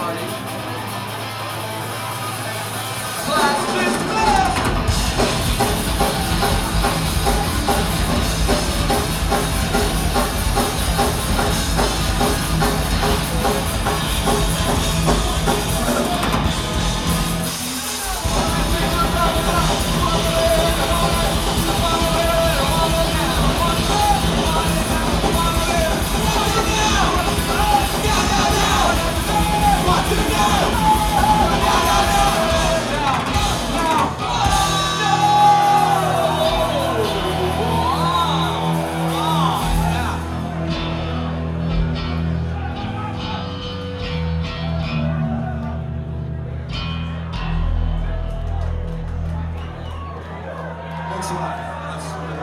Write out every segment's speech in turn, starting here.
party. That's live. That's really.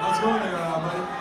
How's it going there, uh, buddy?